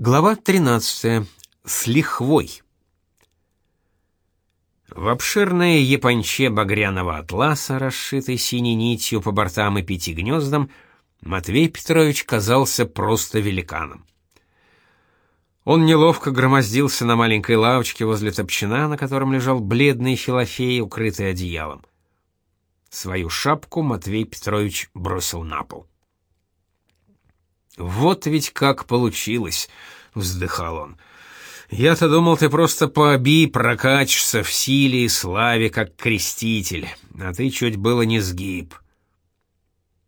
Глава 13. С лихвой. В обширной японче багряного атласа, расшитой синей нитью по бортам и пяти гнездам, Матвей Петрович казался просто великаном. Он неловко громоздился на маленькой лавочке возле топчина, на котором лежал бледный Филофей, укрытый одеялом. Свою шапку Матвей Петрович бросил на пол. «Вот ведь как получилось!» — вздыхал он. «Я-то думал, ты просто пообий прокачешься в силе и славе, как креститель, а ты чуть было не сгиб».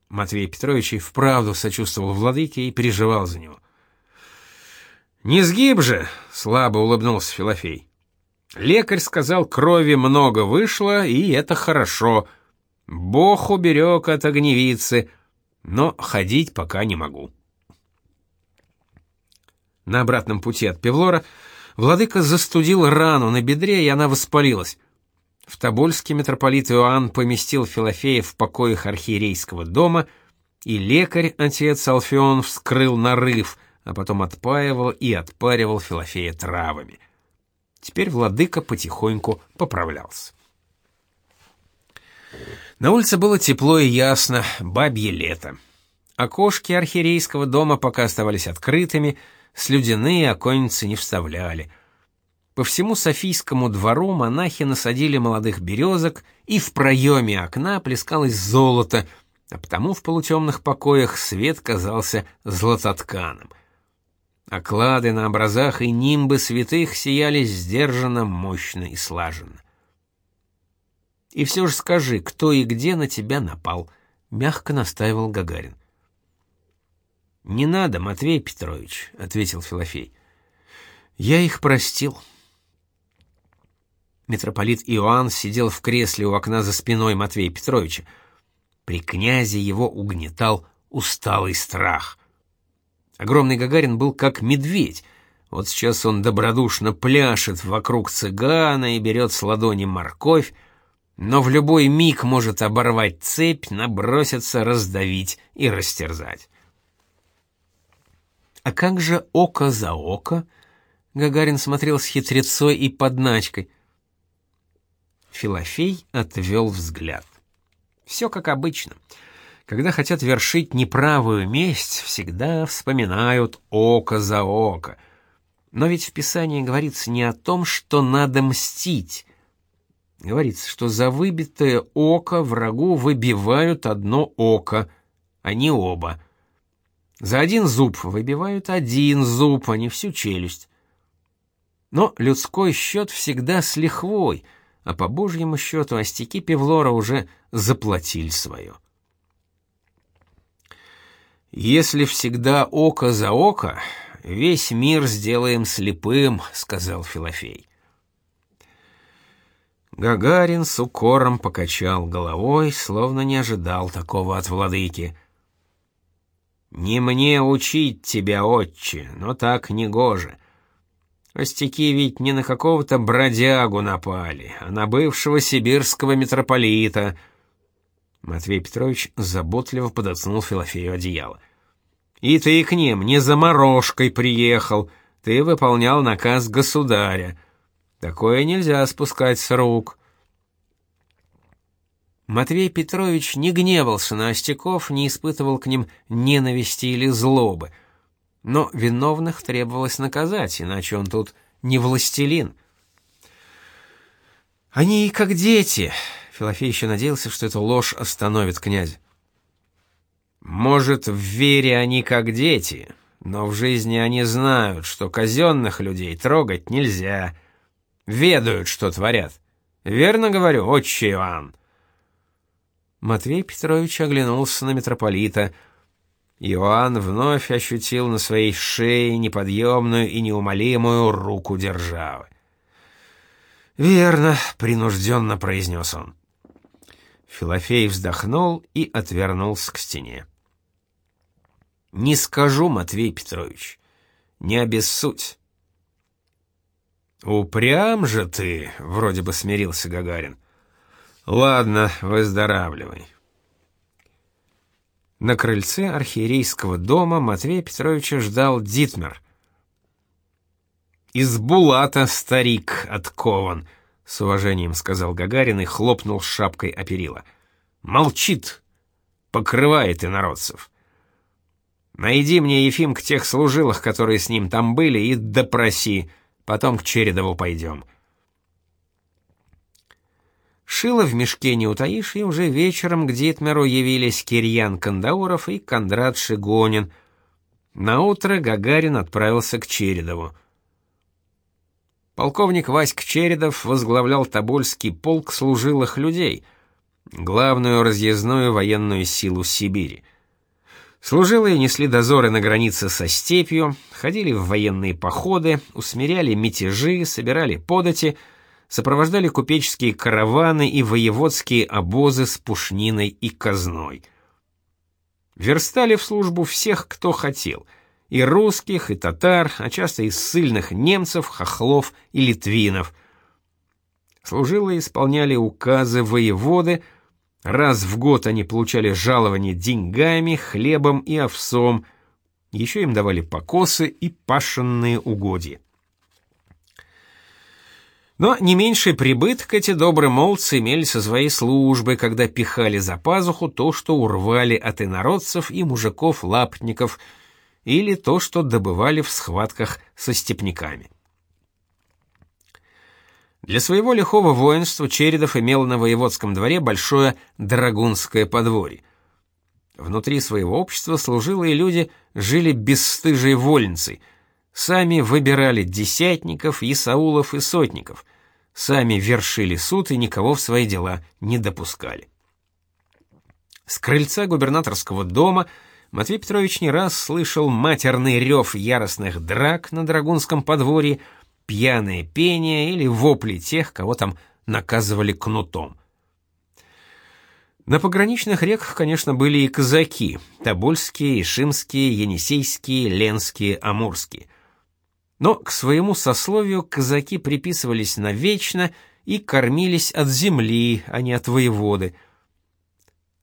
Матвей Петрович и вправду сочувствовал владыке и переживал за него. «Не сгиб же!» — слабо улыбнулся Филофей. «Лекарь сказал, крови много вышло, и это хорошо. Бог уберег от огневицы, но ходить пока не могу». На обратном пути от Певлора владыка застудил рану на бедре, и она воспалилась. В Тобольске митрополит Иоанн поместил Филофея в покоях архиерейского дома, и лекарь, отец Алфеон, вскрыл нарыв, а потом отпаивал и отпаривал Филофея травами. Теперь владыка потихоньку поправлялся. На улице было тепло и ясно, бабье лето. Окошки архиерейского дома пока оставались открытыми — слюдяные оконницы не вставляли. По всему Софийскому двору монахи насадили молодых березок, и в проеме окна плескалось золото, а потому в полутемных покоях свет казался златотканым. Оклады на образах и нимбы святых сияли сдержанно, мощно и слаженно. «И все же скажи, кто и где на тебя напал?» — мягко настаивал Гагарин. «Не надо, Матвей Петрович», — ответил Филофей. «Я их простил». Митрополит Иоанн сидел в кресле у окна за спиной Матвея Петровича. При князе его угнетал усталый страх. Огромный Гагарин был как медведь. Вот сейчас он добродушно пляшет вокруг цыгана и берет с ладони морковь, но в любой миг может оборвать цепь, наброситься, раздавить и растерзать. А как же око за око? Гагарин смотрел с хитрецой и подначкой. Филофей отвел взгляд. Все как обычно. Когда хотят вершить неправую месть, всегда вспоминают око за око. Но ведь в Писании говорится не о том, что надо мстить. Говорится, что за выбитое око врагу выбивают одно око, а не оба. За один зуб выбивают один зуб, а не всю челюсть. Но людской счет всегда с лихвой, а по божьему счету остяки Певлора уже заплатили свое. «Если всегда око за око, весь мир сделаем слепым», — сказал Филофей. Гагарин с укором покачал головой, словно не ожидал такого от владыки — «Не мне учить тебя, отче, но так не гоже. Остяки ведь не на какого-то бродягу напали, а на бывшего сибирского митрополита». Матвей Петрович заботливо подоткнул Филофею одеяло. «И ты к ним не заморожкой приехал, ты выполнял наказ государя. Такое нельзя спускать с рук». Матвей Петрович не гневался на Остяков, не испытывал к ним ненависти или злобы. Но виновных требовалось наказать, иначе он тут не властелин. «Они как дети», — Филофей еще надеялся, что эта ложь остановит князя. «Может, в вере они как дети, но в жизни они знают, что казенных людей трогать нельзя, ведают, что творят. Верно говорю, отче Иоанн?» Матвей Петрович оглянулся на митрополита. Иоанн вновь ощутил на своей шее неподъемную и неумолимую руку державы. «Верно», — принужденно произнес он. Филофей вздохнул и отвернулся к стене. «Не скажу, Матвей Петрович, не обессудь». «Упрям же ты», — вроде бы смирился Гагарин. Ладно, выздоравливай. На крыльце архиерейского дома Матвея Петровича ждал Дитмер. Из булата старик откован, с уважением сказал Гагарин и хлопнул шапкой о перила. Молчит, покрывает инородцев. Найди мне, Ефимк, тех служилых, которые с ним там были, и допроси, потом к Чередову пойдем. Шило в мешке не утаишь, и уже вечером к Дитмеру явились Кирьян Кандауров и Кондрат Шигонин. Наутро Гагарин отправился к Чередову. Полковник Васьк Чередов возглавлял Тобольский полк служилых людей, главную разъездную военную силу Сибири. Служилые несли дозоры на границе со степью, ходили в военные походы, усмиряли мятежи, собирали подати — сопровождали купеческие караваны и воеводские обозы с пушниной и казной. Верстали в службу всех, кто хотел, и русских, и татар, а часто и ссыльных немцев, хохлов и литвинов. Служилые исполняли указы воеводы, раз в год они получали жалование деньгами, хлебом и овсом, еще им давали покосы и пашенные угодья. Но не меньший прибыток эти добрые молодцы имели со своей службы, когда пихали за пазуху то, что урвали от инородцев и мужиков-лапотников, или то, что добывали в схватках со степняками. Для своего лихого воинства Чередов имел на воеводском дворе большое драгунское подворье. Внутри своего общества служилые люди жили бесстыжей вольницей, сами выбирали десятников, исаулов и сотников, сами вершили суд и никого в свои дела не допускали. С крыльца губернаторского дома Матвей Петрович не раз слышал матерный рев яростных драк на Драгунском подворье, пьяное пение или вопли тех, кого там наказывали кнутом. На пограничных реках, конечно, были и казаки: Тобольские, Ишимские, Енисейские, Ленские, Амурские. Но к своему сословию казаки приписывались навечно и кормились от земли, а не от воеводы.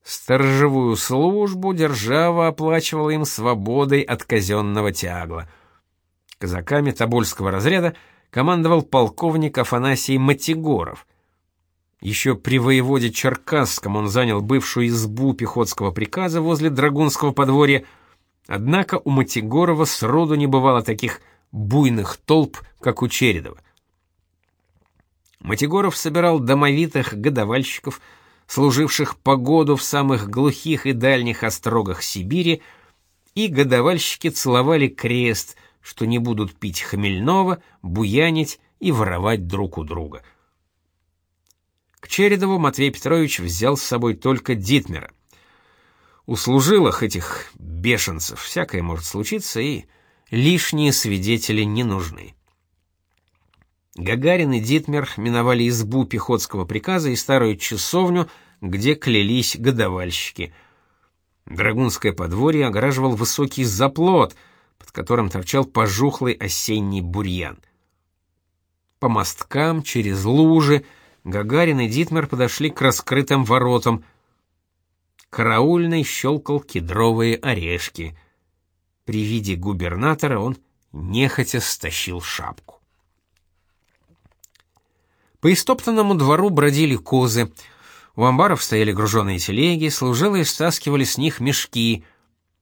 Сторожевую службу держава оплачивала им свободой от казенного тягла. Казаками Тобольского разряда командовал полковник Афанасий Матигоров. Еще при воеводе Черкасском он занял бывшую избу пехотского приказа возле Драгунского подворья, однако у Матигорова сроду не бывало таких буйных толп, как у Чередова. Матигоров собирал домовитых годовальщиков, служивших погоду в самых глухих и дальних острогах Сибири, и годовальщики целовали крест, что не будут пить хмельного, буянить и воровать друг у друга. К Чередову Матвей Петрович взял с собой только Дитмера. У служилых этих бешенцев всякое может случиться, и лишние свидетели не нужны. Гагарин и Дитмер миновали избу пехотского приказа и старую часовню, где клялись годовальщики. Драгунское подворье огораживал высокий заплот, под которым торчал пожухлый осенний бурьян. По мосткам, через лужи, Гагарин и Дитмер подошли к раскрытым воротам. Караульный щелкал кедровые орешки — при виде губернатора он нехотя стащил шапку. По истоптанному двору бродили козы. У амбаров стояли груженые телеги, служилые стаскивали с них мешки.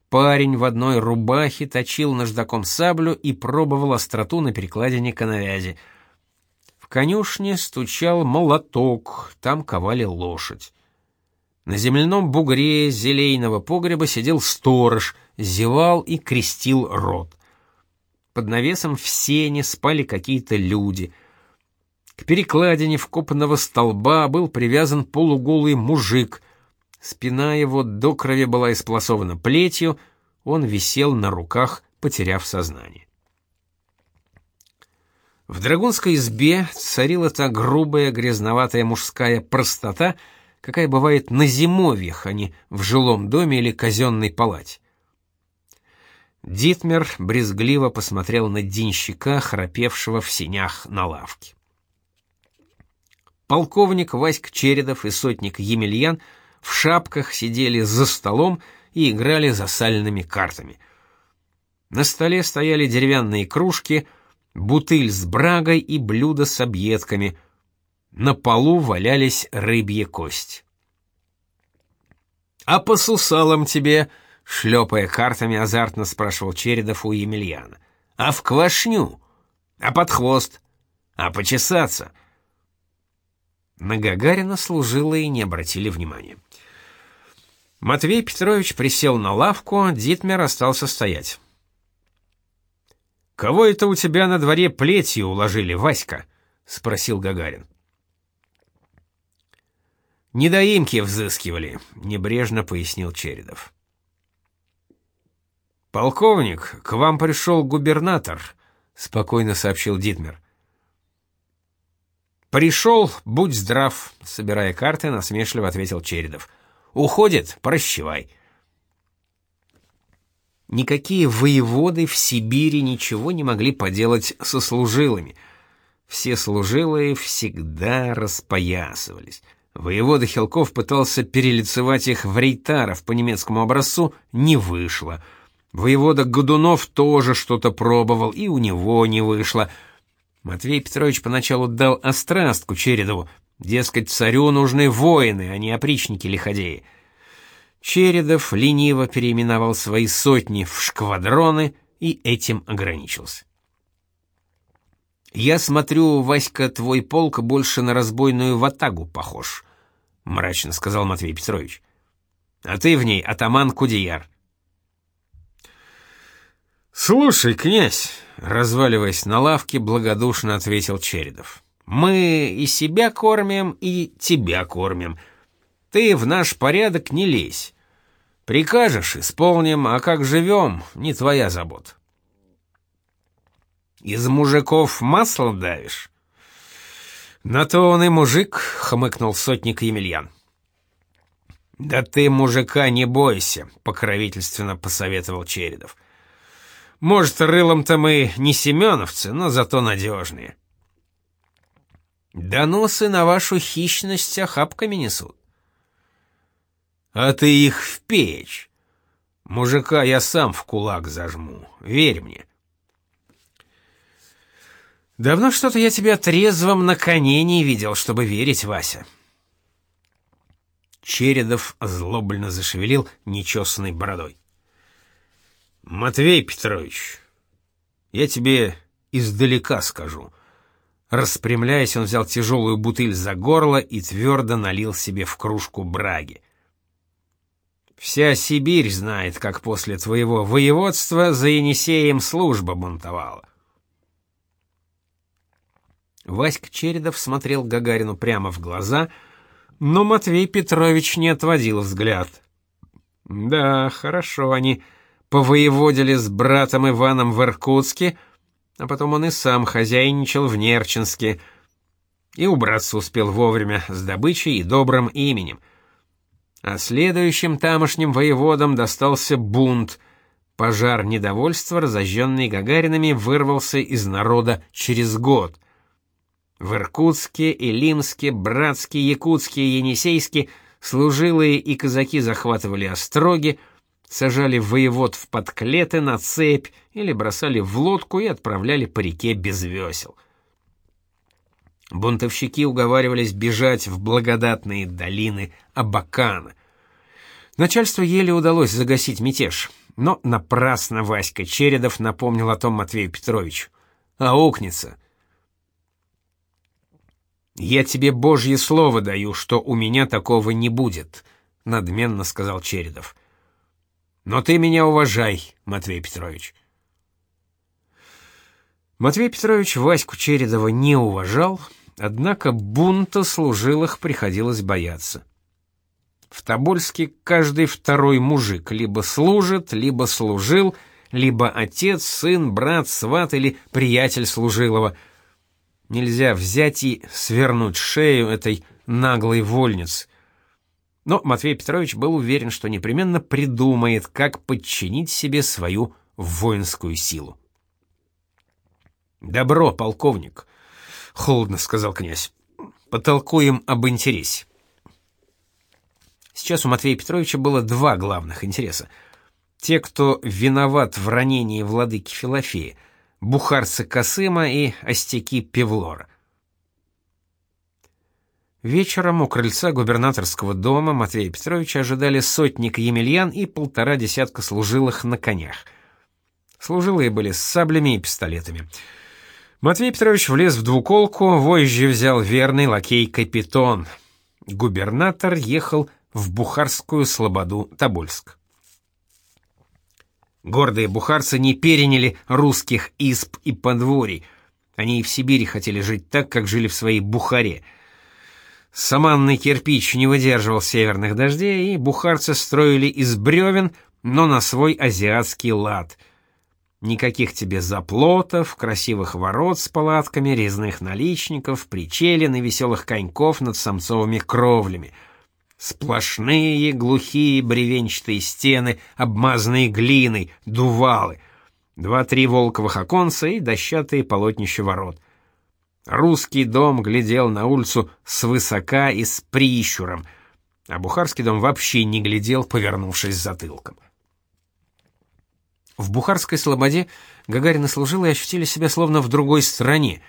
Парень в одной рубахе точил наждаком саблю и пробовал остроту на перекладине коновязи. В конюшне стучал молоток, там ковали лошадь. На земляном бугре зелейного погреба сидел сторож, зевал и крестил рот. Под навесом в сене спали какие-то люди. К перекладине вкопанного столба был привязан полуголый мужик. Спина его до крови была исполосована плетью, он висел на руках, потеряв сознание. В драгунской избе царила та грубая грязноватая мужская простота, какая бывает на зимовьях, а не в жилом доме или казенной палате. Дитмер брезгливо посмотрел на денщика, храпевшего в синях на лавке. Полковник Васьк Чередов и сотник Емельян в шапках сидели за столом и играли за сальными картами. На столе стояли деревянные кружки, бутыль с брагой и блюдо с объедками. На полу валялись рыбьи кости. «А по сусалам тебе?» — шлепая картами, азартно спрашивал Чередов у Емельяна. «А в квашню? А под хвост? А почесаться?» На Гагарина служилые не обратили внимания. Матвей Петрович присел на лавку, Дитмер остался стоять. «Кого это у тебя на дворе плетью уложили, Васька?» — спросил Гагарин. «Недоимки взыскивали», — небрежно пояснил Чередов. «Полковник, к вам пришел губернатор», — спокойно сообщил Дитмер. «Пришел, будь здрав», — собирая карты, насмешливо ответил Чередов. «Уходит, прощевай». Никакие воеводы в Сибири ничего не могли поделать со служилыми. Все служилые всегда распоясывались. Воевода Хилков пытался перелицевать их в рейтаров по немецкому образцу, не вышло. Воевода Годунов тоже что-то пробовал, и у него не вышло. Матвей Петрович поначалу дал острастку Чередову, дескать, царю нужны воины, а не опричники-лиходеи. Чередов лениво переименовал свои сотни в шквадроны и этим ограничился. «Я смотрю, Васька, твой полк больше на разбойную ватагу похож», — мрачно сказал Матвей Петрович. «А ты в ней атаман Кудеяр». «Слушай, князь», — разваливаясь на лавке, благодушно ответил Чередов, — «мы и себя кормим, и тебя кормим. Ты в наш порядок не лезь. Прикажешь — исполним, а как живем — не твоя забота. Из мужиков масло давишь? На то он и мужик, — хмыкнул сотник Емельян. Да ты мужика не бойся, — покровительственно посоветовал Чередов. Может, рылом-то мы не семеновцы, но зато надежные. Доносы на вашу хищность охапками несут а ты их в печь. Мужика я сам в кулак зажму, верь мне. Давно что-то я тебя трезвым на коне не видел, чтобы верить, Вася. Чередов злобно зашевелил нечесанной бородой. Матвей Петрович, я тебе издалека скажу. Распрямляясь, он взял тяжелую бутыль за горло и твердо налил себе в кружку браги. Вся Сибирь знает, как после твоего воеводства за Енисеем служба бунтовала. Васька Чередов смотрел Гагарину прямо в глаза, но Матвей Петрович не отводил взгляд. Да, хорошо они повоеводили с братом Иваном в Иркутске, а потом он и сам хозяйничал в Нерчинске, и убраться успел вовремя с добычей и добрым именем — а следующим тамошним воеводам достался бунт. Пожар недовольства, разожженный Гагаринами, вырвался из народа через год. В Иркутске, Илимске, Братске, Якутске Енисейске служилые и казаки захватывали остроги, сажали воевод в подклеты на цепь или бросали в лодку и отправляли по реке без весел. Бунтовщики уговаривались бежать в благодатные долины Абакана. Начальству еле удалось загасить мятеж, но напрасно Васька Чередов напомнил о том Матвею Петровичу. Аукнется. «Я тебе божье слово даю, что у меня такого не будет», — надменно сказал Чередов. «Но ты меня уважай, Матвей Петрович». Матвей Петрович Ваську Чередова не уважал, однако бунта служилых приходилось бояться. В Тобольске каждый второй мужик либо служит, либо служил, либо отец, сын, брат, сват или приятель служилого. Нельзя взять и свернуть шею этой наглой вольниц. Но Матвей Петрович был уверен, что непременно придумает, как подчинить себе свою воинскую силу. «Добро, полковник», — холодно сказал князь. «Потолкуем об интересе». Сейчас у Матвея Петровича было два главных интереса. Те, кто виноват в ранении владыки Филофея, бухарцы Косыма и остяки Певлора. Вечером у крыльца губернаторского дома Матвея Петровича ожидали сотник Емельян и полтора десятка служилых на конях. Служилые были с саблями и пистолетами. Матвей Петрович влез в двуколку, вожжи взял верный лакей Капитон. Губернатор ехал в Бухарскую слободу Тобольск. Гордые бухарцы не переняли русских изб и подворий. Они и в Сибири хотели жить так, как жили в своей Бухаре — Саманный кирпич не выдерживал северных дождей, и бухарцы строили из бревен, но на свой азиатский лад. Никаких тебе заплотов, красивых ворот с палатками, резных наличников, причелин и веселых коньков над самцовыми кровлями. Сплошные глухие бревенчатые стены, обмазанные глиной, дувалы. Два-три волковых оконца и дощатые полотнища ворот. Русский дом глядел на улицу свысока и с прищуром, а бухарский дом вообще не глядел, повернувшись затылком. В бухарской слободе Гагарин и служилые ощутили себя словно в другой стране.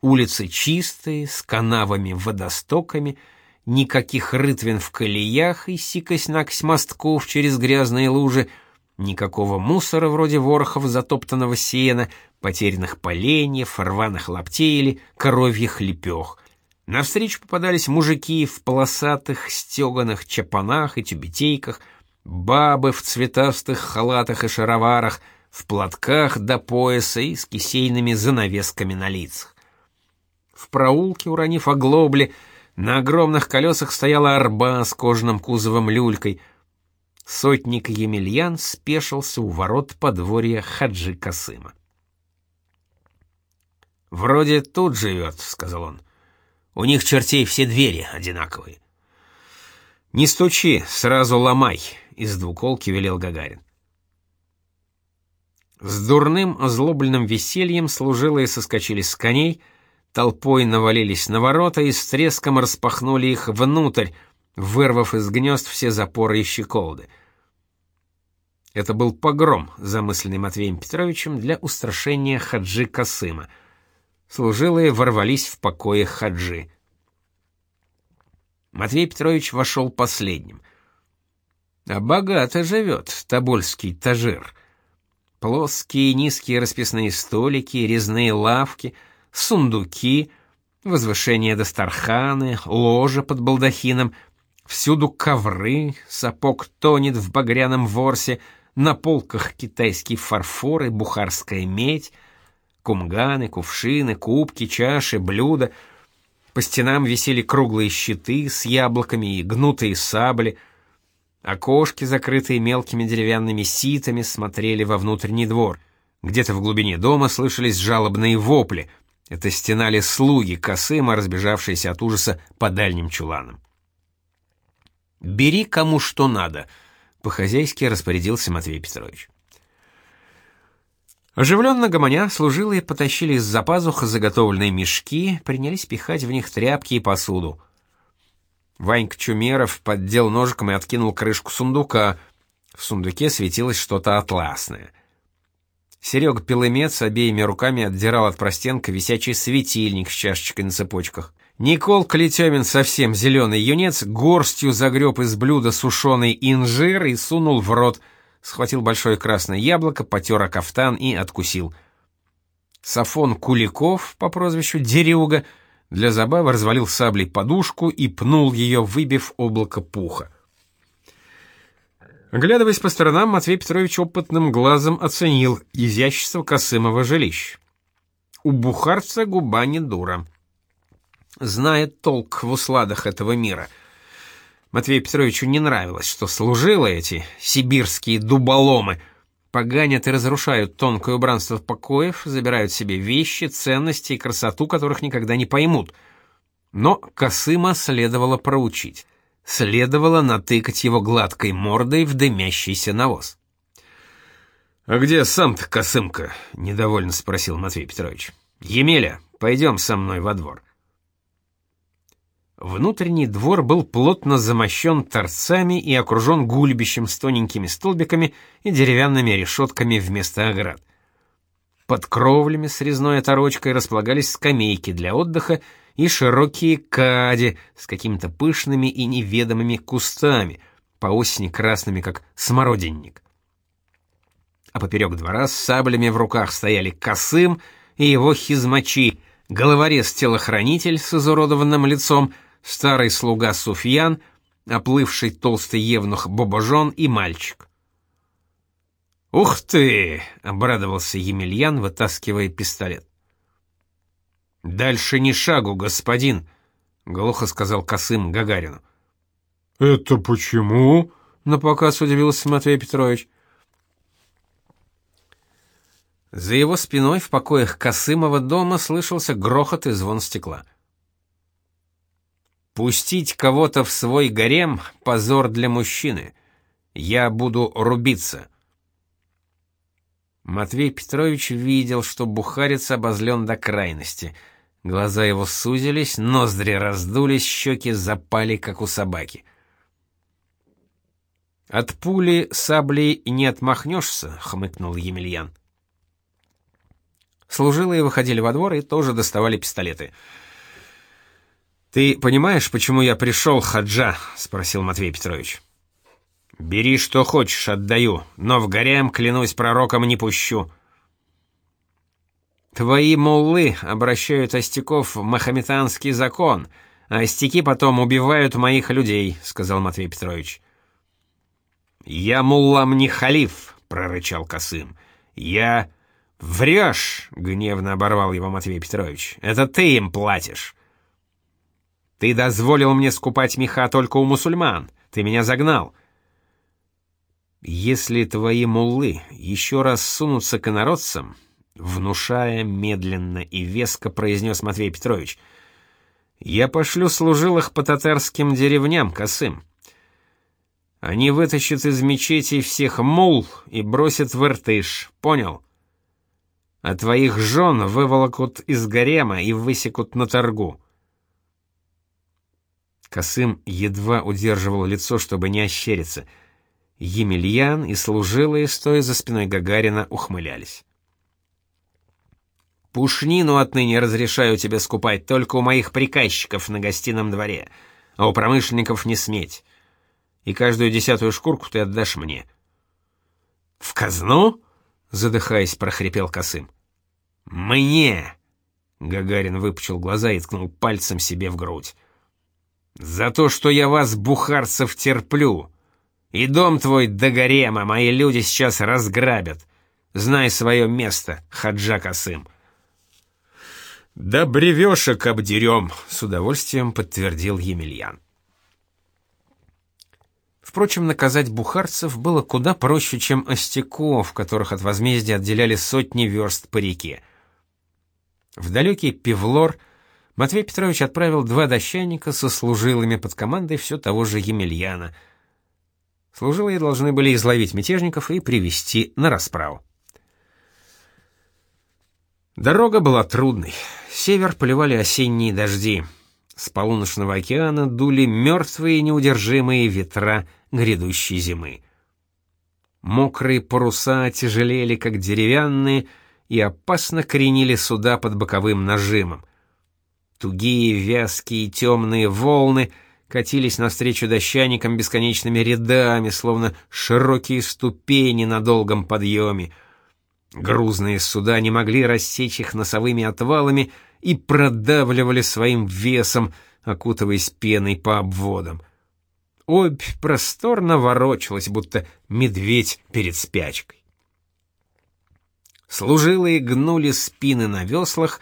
Улицы чистые, с канавами-водостоками, никаких рытвин в колеях и сикость-накось мостков через грязные лужи — Никакого мусора вроде ворохов затоптанного сена, потерянных поленьев, рваных лаптей или коровьих лепех. Навстречу попадались мужики в полосатых стеганых чапанах и тюбетейках, бабы в цветастых халатах и шароварах, в платках до пояса и с кисейными занавесками на лицах. В проулке, уронив оглобли, на огромных колесах стояла арба с кожаным кузовом люлькой — Сотник Емельян спешился у ворот подворья Хаджи Касыма. «Вроде тут живет», — сказал он. «У них чертей все двери одинаковые». «Не стучи, сразу ломай», — из двуколки велел Гагарин. С дурным озлобленным весельем служилые соскочили с коней, толпой навалились на ворота и с треском распахнули их внутрь, вырвав из гнезд все запоры и щеколды — это был погром, замысленный Матвеем Петровичем для устрашения хаджи Касыма. Служилые ворвались в покое хаджи. Матвей Петрович вошел последним. А богато живет тобольский таджир. Плоские низкие расписные столики, резные лавки, сундуки, возвышения Дастарханы, ложа под балдахином, всюду ковры, сапог тонет в багряном ворсе — на полках китайский фарфор и бухарская медь, кумганы, кувшины, кубки, чаши, блюда. По стенам висели круглые щиты с яблоками и гнутые сабли. Окошки, закрытые мелкими деревянными ситами, смотрели во внутренний двор. Где-то в глубине дома слышались жалобные вопли. Это стенали слуги Косыма, разбежавшиеся от ужаса по дальним чуланам. «Бери кому что надо», по-хозяйски распорядился Матвей Петрович. Оживленно гомоня, служилые потащили из-за пазух заготовленные мешки, принялись пихать в них тряпки и посуду. Ванька Чумеров поддел ножиком и откинул крышку сундука. В сундуке светилось что-то атласное. Серега Пелымец обеими руками отдирал от простенка висячий светильник с чашечкой на цепочках. Никол Калитемин, совсем зеленый юнец, горстью загреб из блюда сушеный инжир и сунул в рот, схватил большое красное яблоко, потер о кафтан и откусил. Сафон Куликов по прозвищу Дерюга для забавы развалил саблей подушку и пнул ее, выбив облако пуха. Оглядываясь по сторонам, Матвей Петрович опытным глазом оценил изящество Косымова жилища. У бухарца губа не дура знает толк в усладах этого мира. Матвею Петровичу не нравилось, что служилы эти сибирские дуболомы поганят и разрушают тонкое убранство покоев, забирают себе вещи, ценности и красоту, которых никогда не поймут. Но Косыма следовало проучить. Следовало натыкать его гладкой мордой в дымящийся навоз. «А где сам-то Косымка?» — недовольно спросил Матвей Петрович. «Емеля, пойдем со мной во двор». Внутренний двор был плотно замощен торцами и окружен гульбищем с тоненькими столбиками и деревянными решетками вместо оград. Под кровлями с резной оторочкой располагались скамейки для отдыха и широкие кади с какими-то пышными и неведомыми кустами, по осени красными, как смородинник. А поперек двора с саблями в руках стояли Косым и его хизмачи, головорез-телохранитель с изуродованным лицом, старый слуга Суфьян, оплывший толстый евнух Бобожон и мальчик. «Ух ты!» — обрадовался Емельян, вытаскивая пистолет. «Дальше ни шагу, господин», — глухо сказал Косым Гагарину. «Это почему?» — напоказ удивился Матвей Петрович. За его спиной в покоях Косымова дома слышался грохот и звон стекла. «Пустить кого-то в свой гарем — позор для мужчины. Я буду рубиться». Матвей Петрович видел, что бухарец обозлен до крайности. Глаза его сузились, ноздри раздулись, щеки запали, как у собаки. «От пули саблей не отмахнешься», — хмыкнул Емельян. Служилые выходили во двор и тоже доставали пистолеты. «Ты понимаешь, почему я пришел, Хаджа?» — спросил Матвей Петрович. Бери что хочешь, отдаю, но в гарем, клянусь пророком, не пущу. Твои муллы обращают остяков в махометанский закон, а остяки потом убивают моих людей, сказал Матвей Петрович. Я муллам не халиф, прорычал Косым. Я врешь, гневно оборвал его Матвей Петрович. Это ты им платишь. Ты дозволил мне скупать меха только у мусульман. Ты меня загнал. Если твои муллы еще раз сунутся к инородцам, внушая медленно и веско произнес Матвей Петрович, я пошлю служилых по татарским деревням косым. Они вытащат из мечети всех мул и бросят в Иртыш, понял? А твоих жен выволокут из гарема и высекут на торгу. Косым едва удерживал лицо, чтобы не ощериться — Емельян и служилые, стоя за спиной Гагарина, ухмылялись. «Пушнину отныне разрешаю тебе скупать только у моих приказчиков на гостином дворе, а у промышленников не сметь. И каждую десятую шкурку ты отдашь мне». «В казну?» — задыхаясь, прохрипел Косым. «Мне!» — Гагарин выпучил глаза и ткнул пальцем себе в грудь. «За то, что я вас, бухарцев, терплю!» И дом твой до гарема мои люди сейчас разграбят. Знай свое место, Хаджа Касым». «Да бревешек обдерем», — с удовольствием подтвердил Емельян. Впрочем, наказать бухарцев было куда проще, чем остяков, которых от возмездия отделяли сотни верст по реке. В далекий Певлор Матвей Петрович отправил два дощаника со служилыми под командой все того же Емельяна — Служилые должны были изловить мятежников и привести на расправу. Дорога была трудной. Север поливали осенние дожди. С полуночного океана дули мертвые неудержимые ветра грядущей зимы. Мокрые паруса тяжелели, как деревянные, и опасно кренили суда под боковым нажимом. Тугие, вязкие, темные волны — катились навстречу дощаникам бесконечными рядами, словно широкие ступени на долгом подъеме. Грузные суда не могли рассечь их носовыми отвалами и продавливали своим весом, окутываясь пеной по обводам. Обь просторно ворочалась, будто медведь перед спячкой. Служилые гнули спины на веслах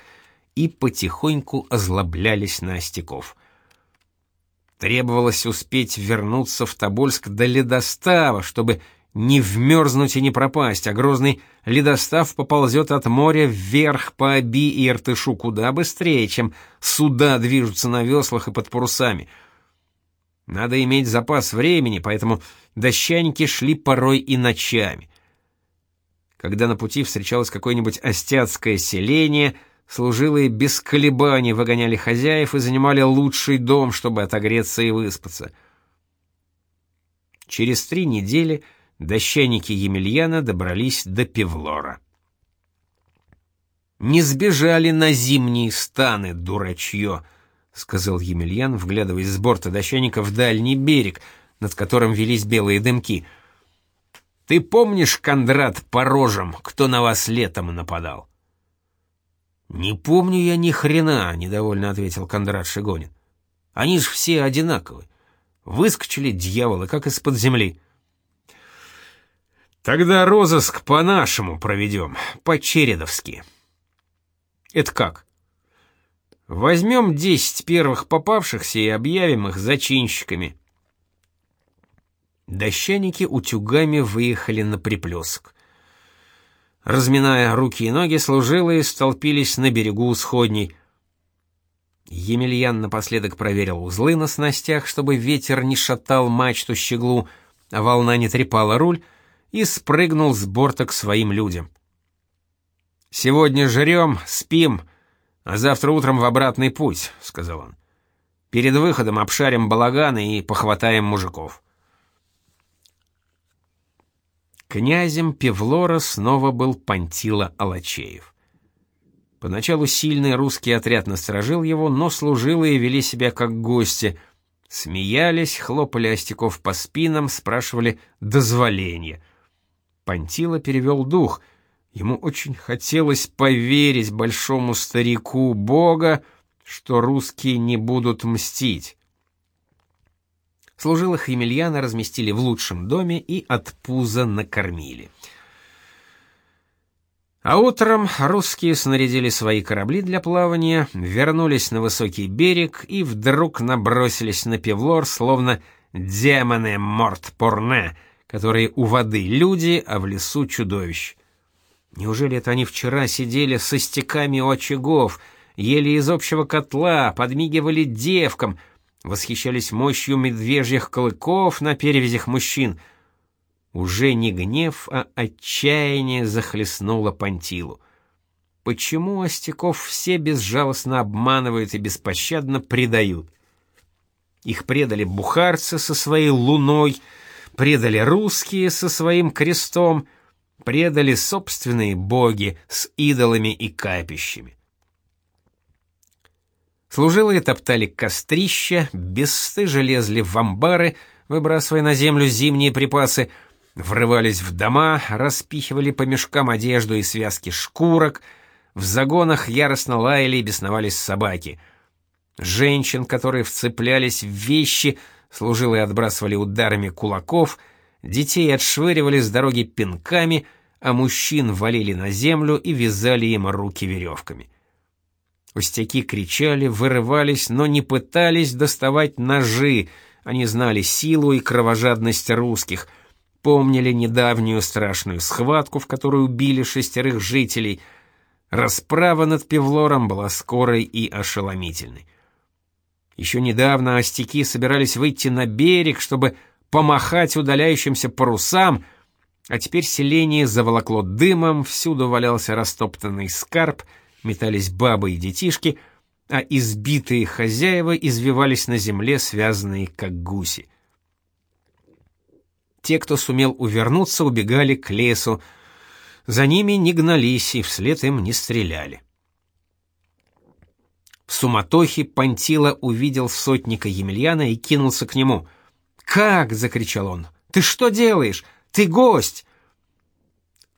и потихоньку озлоблялись на остяков — Требовалось успеть вернуться в Тобольск до ледостава, чтобы не вмерзнуть и не пропасть, а грозный ледостав поползет от моря вверх по Оби и Иртышу куда быстрее, чем суда движутся на веслах и под парусами. Надо иметь запас времени, поэтому дощаники шли порой и ночами. Когда на пути встречалось какое-нибудь остяцкое селение — Служилые без колебаний выгоняли хозяев и занимали лучший дом, чтобы отогреться и выспаться. Через три недели дощаники Емельяна добрались до Певлора. Не сбежали на зимние станы, дурачье, сказал Емельян, вглядываясь с борта дощаника в дальний берег, над которым велись белые дымки. Ты помнишь, Кондрат, по рожам, кто на вас летом нападал? Не помню я ни хрена, недовольно ответил Кондрат Шигонин. Они ж все одинаковые. Выскочили дьяволы, как из-под земли. Тогда розыск по-нашему проведем, по-чередовски. Это как? Возьмем десять первых попавшихся и объявим их зачинщиками. Дощаники утюгами выехали на приплесок. Разминая руки и ноги, служилые столпились на берегу сходней. Емельян напоследок проверил узлы на снастях, чтобы ветер не шатал мачту щеглу, а волна не трепала руль, и спрыгнул с борта к своим людям. «Сегодня жрем, спим, а завтра утром в обратный путь», — сказал он. «Перед выходом обшарим балаганы и похватаем мужиков». Князем Певлора снова был Пантила Алачеев. Поначалу сильный русский отряд насторожил его, но служилые вели себя как гости. Смеялись, хлопали остяков по спинам, спрашивали дозволения. Пантила перевел дух. Ему очень хотелось поверить большому старику Бога, что русские не будут мстить. Служилых Емельяна разместили в лучшем доме и от пуза накормили. А утром русские снарядили свои корабли для плавания, вернулись на высокий берег и вдруг набросились на Певлор, словно демоны морт-порне, которые у воды люди, а в лесу чудовищ. Неужели это они вчера сидели со стеками у очагов, ели из общего котла, подмигивали девкам, восхищались мощью медвежьих клыков на перевязях мужчин. Уже не гнев, а отчаяние захлестнуло Пантилу. Почему остяков все безжалостно обманывают и беспощадно предают? Их предали бухарцы со своей луной, предали русские со своим крестом, предали собственные боги с идолами и капищами. Служилые топтали кострища, бесстыже лезли в амбары, выбрасывая на землю зимние припасы, врывались в дома, распихивали по мешкам одежду и связки шкурок, в загонах яростно лаяли и бесновались собаки. Женщин, которые вцеплялись в вещи, служилые отбрасывали ударами кулаков, детей отшвыривали с дороги пинками, а мужчин валили на землю и вязали им руки веревками. Пустяки кричали, вырывались, но не пытались доставать ножи. Они знали силу и кровожадность русских, помнили недавнюю страшную схватку, в которой убили шестерых жителей. Расправа над Певлором была скорой и ошеломительной. Еще недавно остяки собирались выйти на берег, чтобы помахать удаляющимся парусам, а теперь селение заволокло дымом, всюду валялся растоптанный скарб — метались бабы и детишки, а избитые хозяева извивались на земле, связанные как гуси. Те, кто сумел увернуться, убегали к лесу. За ними не гнались и вслед им не стреляли. В суматохе Пантила увидел сотника Емельяна и кинулся к нему. «Как?» — закричал он. «Ты что делаешь? Ты гость!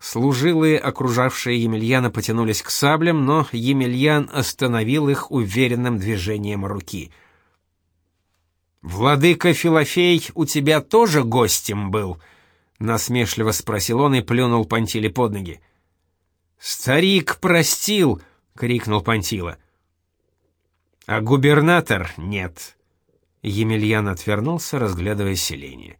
Служилые, окружавшие Емельяна, потянулись к саблям, но Емельян остановил их уверенным движением руки. «Владыка Филофей у тебя тоже гостем был?» — насмешливо спросил он и плюнул Пантиле под ноги. «Старик простил!» — крикнул Пантила. «А губернатор нет!» Емельян отвернулся, разглядывая селение.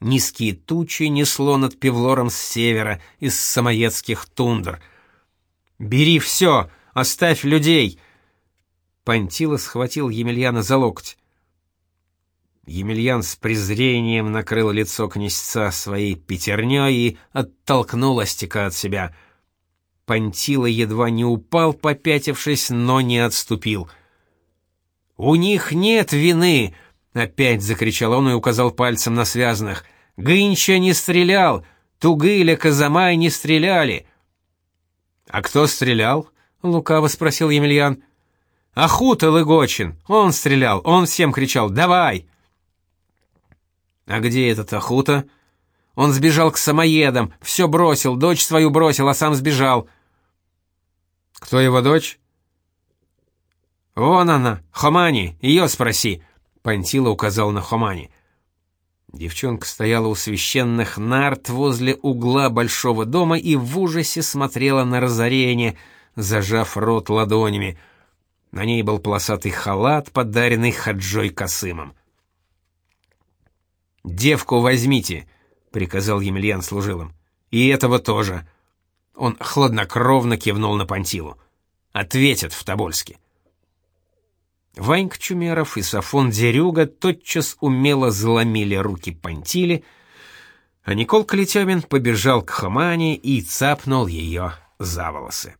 Низкие тучи несло над Певлором с севера, из самоедских тундр. «Бери все! Оставь людей!» Пантила схватил Емельяна за локоть. Емельян с презрением накрыл лицо князца своей пятерней и оттолкнул остяка от себя. Пантила едва не упал, попятившись, но не отступил. «У них нет вины!» Опять закричал он и указал пальцем на связанных. Гынча не стрелял, Тугыля, Казамай не стреляли. А кто стрелял? лукаво спросил Емельян. Ахута Лыгочин, он стрелял, он всем кричал: "Давай!" А где этот Ахута? Он сбежал к самоедам, все бросил, дочь свою бросил, а сам сбежал. Кто его дочь? Вон она, Хомани, ее спроси. Пантила указал на Хомани. Девчонка стояла у священных нарт возле угла большого дома и в ужасе смотрела на разорение, зажав рот ладонями. На ней был полосатый халат, подаренный Хаджой Касымом. «Девку возьмите», — приказал Емельян служилым. «И этого тоже». Он хладнокровно кивнул на Пантилу. «Ответят в Тобольске». Ванька Чумеров и Сафон Дерюга тотчас умело заломили руки Пантили, а Никол Калитемин побежал к Хамане и цапнул ее за волосы.